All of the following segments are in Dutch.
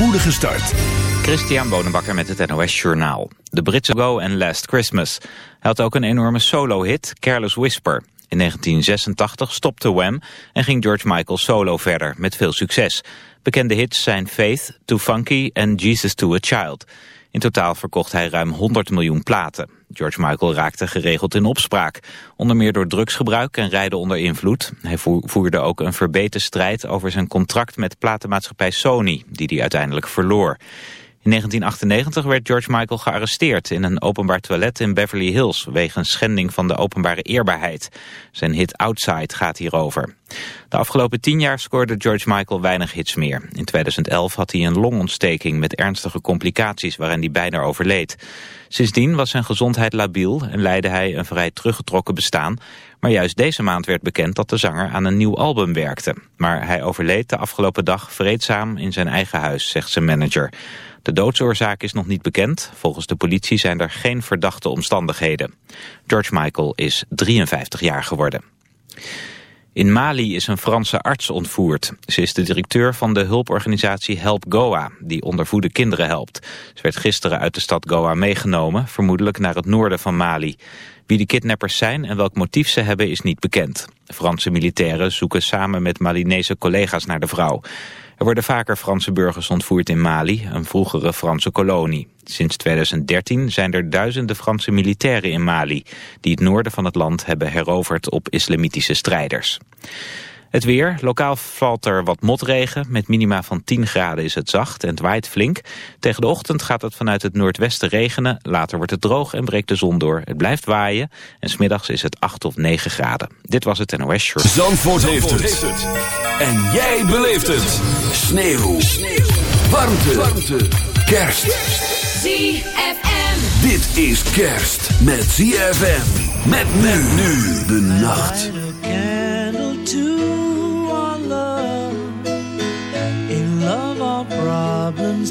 spoedige start. Christian Bonenbakker met het NOS Journaal. De Britse Go en Last Christmas. Hij had ook een enorme solo-hit, Careless Whisper. In 1986 stopte Wham en ging George Michael solo verder, met veel succes. Bekende hits zijn Faith, Too Funky en Jesus to a Child. In totaal verkocht hij ruim 100 miljoen platen. George Michael raakte geregeld in opspraak. Onder meer door drugsgebruik en rijden onder invloed. Hij voerde ook een verbeten strijd over zijn contract met platenmaatschappij Sony, die hij uiteindelijk verloor. In 1998 werd George Michael gearresteerd in een openbaar toilet in Beverly Hills wegens schending van de openbare eerbaarheid. Zijn hit Outside gaat hierover. De afgelopen tien jaar scoorde George Michael weinig hits meer. In 2011 had hij een longontsteking met ernstige complicaties waarin hij bijna overleed. Sindsdien was zijn gezondheid labiel en leidde hij een vrij teruggetrokken bestaan. Maar juist deze maand werd bekend dat de zanger aan een nieuw album werkte. Maar hij overleed de afgelopen dag vreedzaam in zijn eigen huis, zegt zijn manager. De doodsoorzaak is nog niet bekend. Volgens de politie zijn er geen verdachte omstandigheden. George Michael is 53 jaar geworden. In Mali is een Franse arts ontvoerd. Ze is de directeur van de hulporganisatie Help Goa, die ondervoede kinderen helpt. Ze werd gisteren uit de stad Goa meegenomen, vermoedelijk naar het noorden van Mali. Wie de kidnappers zijn en welk motief ze hebben is niet bekend. Franse militairen zoeken samen met Malinese collega's naar de vrouw. Er worden vaker Franse burgers ontvoerd in Mali, een vroegere Franse kolonie. Sinds 2013 zijn er duizenden Franse militairen in Mali... die het noorden van het land hebben heroverd op islamitische strijders. Het weer. Lokaal valt er wat motregen. Met minima van 10 graden is het zacht en het waait flink. Tegen de ochtend gaat het vanuit het noordwesten regenen. Later wordt het droog en breekt de zon door. Het blijft waaien. En smiddags is het 8 of 9 graden. Dit was het NOS Short. Zandvoort, heeft, het. En jij beleeft het. Sneeuw. Sneeuw. Warmte. Warmte. Kerst. ZFM. Dit is kerst met ZFM. Met men nu de nacht.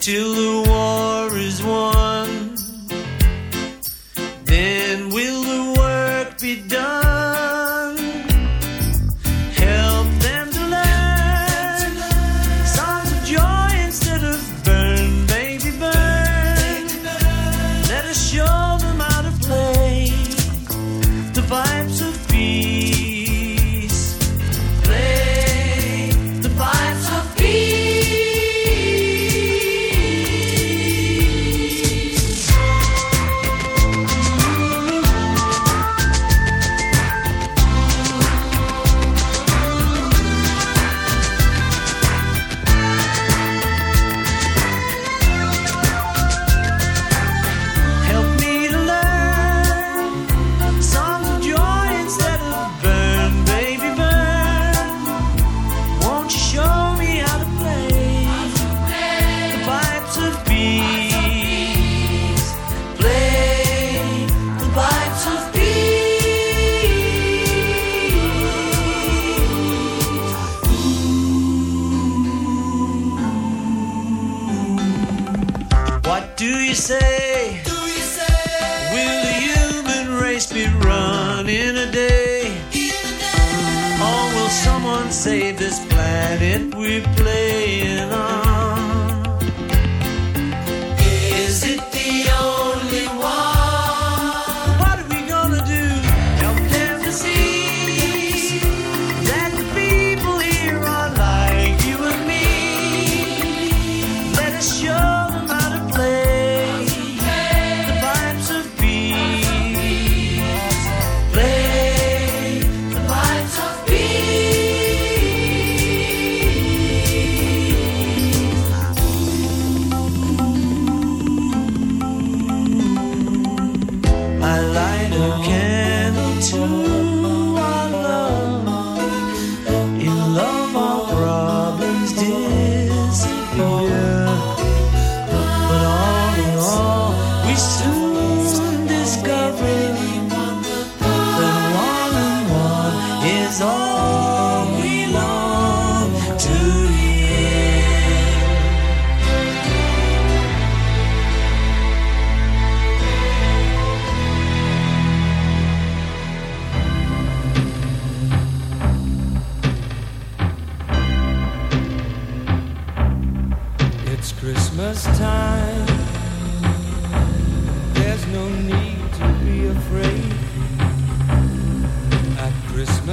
till the war is won.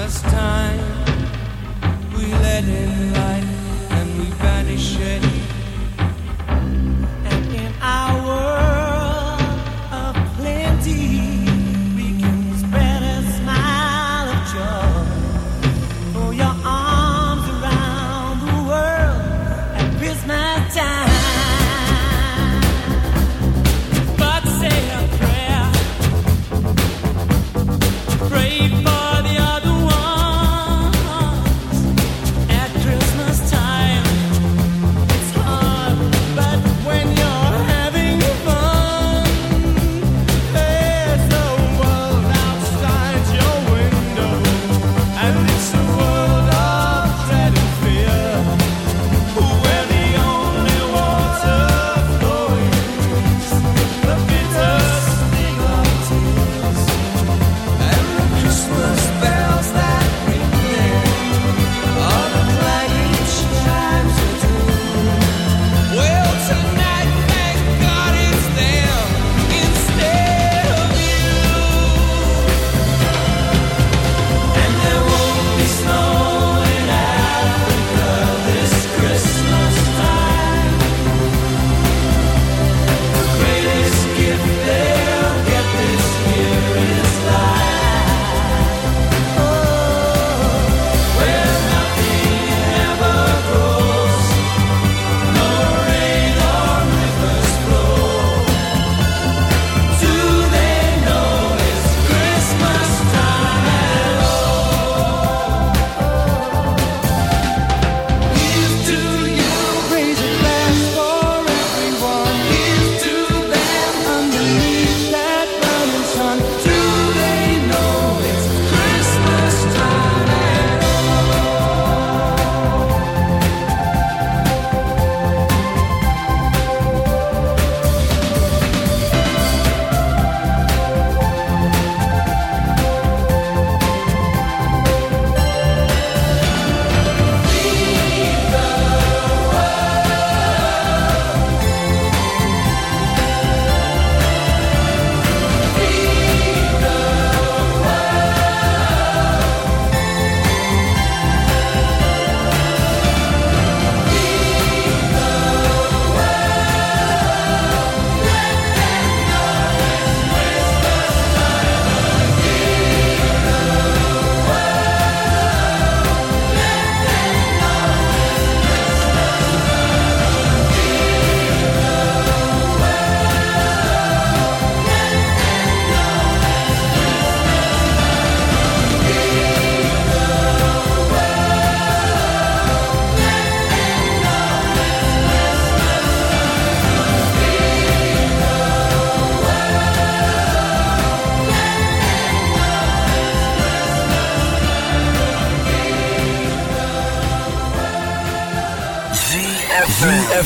last time we let him lie.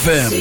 ZFM.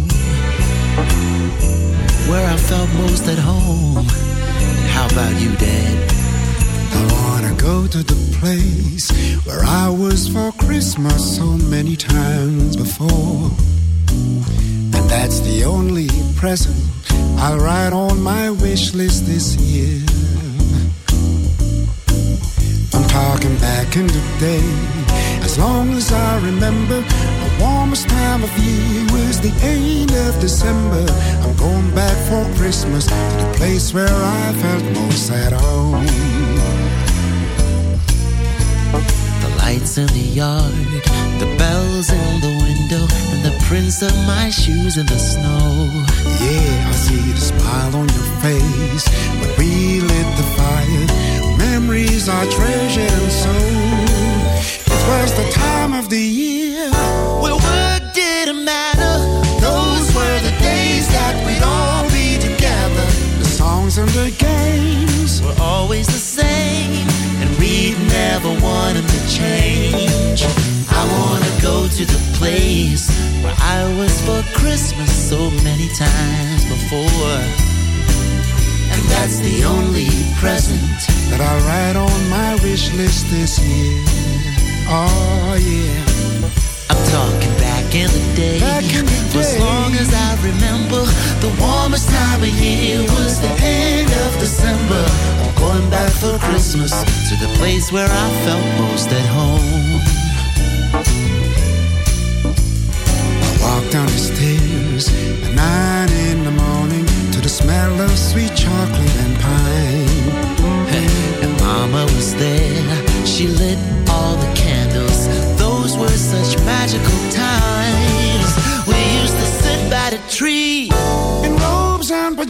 Felt most at home. How about you, Dad? I wanna go to the place where I was for Christmas so many times before. And that's the only present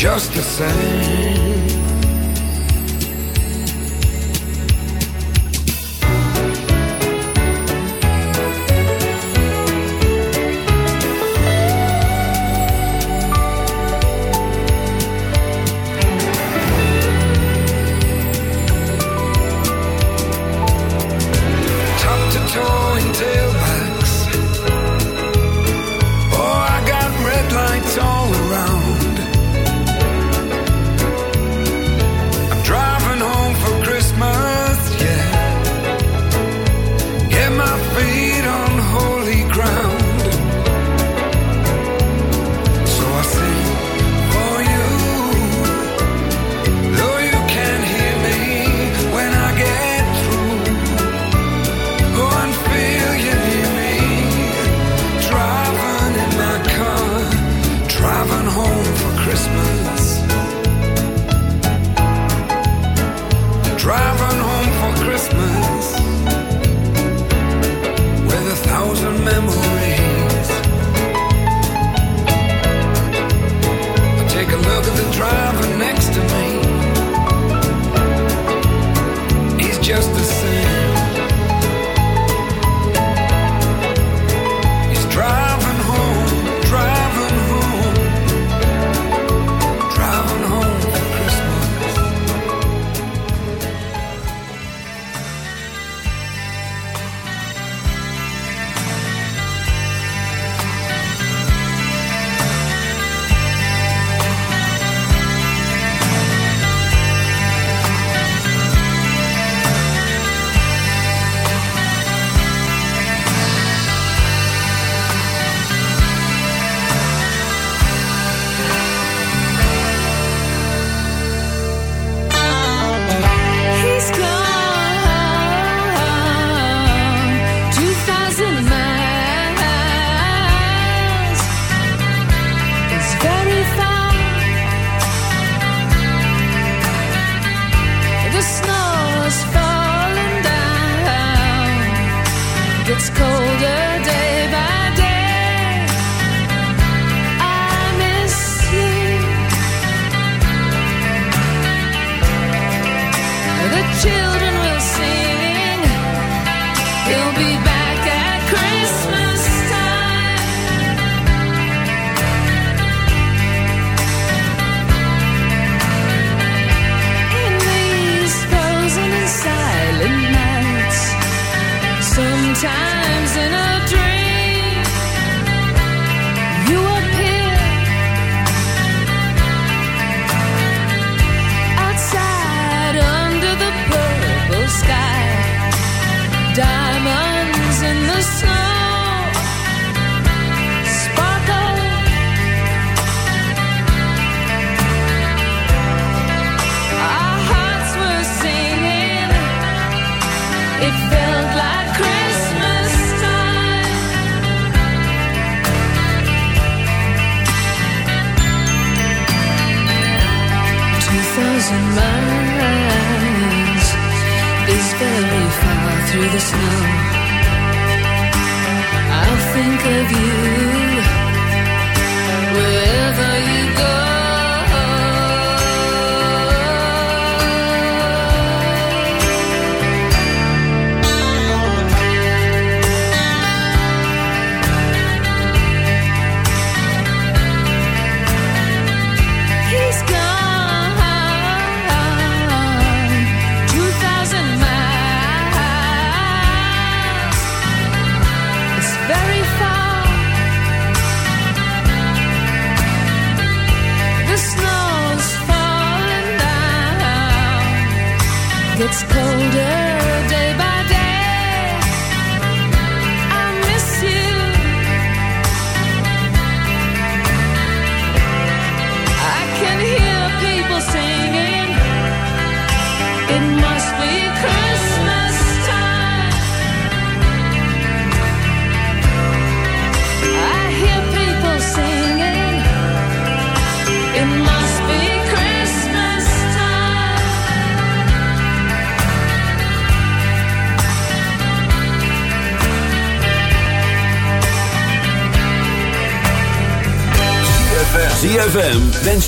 Just the same.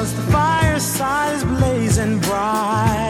Cause the fireside is blazing bright.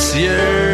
Monsieur.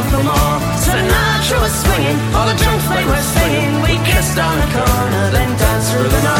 of the mall. Sinatra was swinging, all the drunk they were singing. We kissed on the corner, then danced through the night.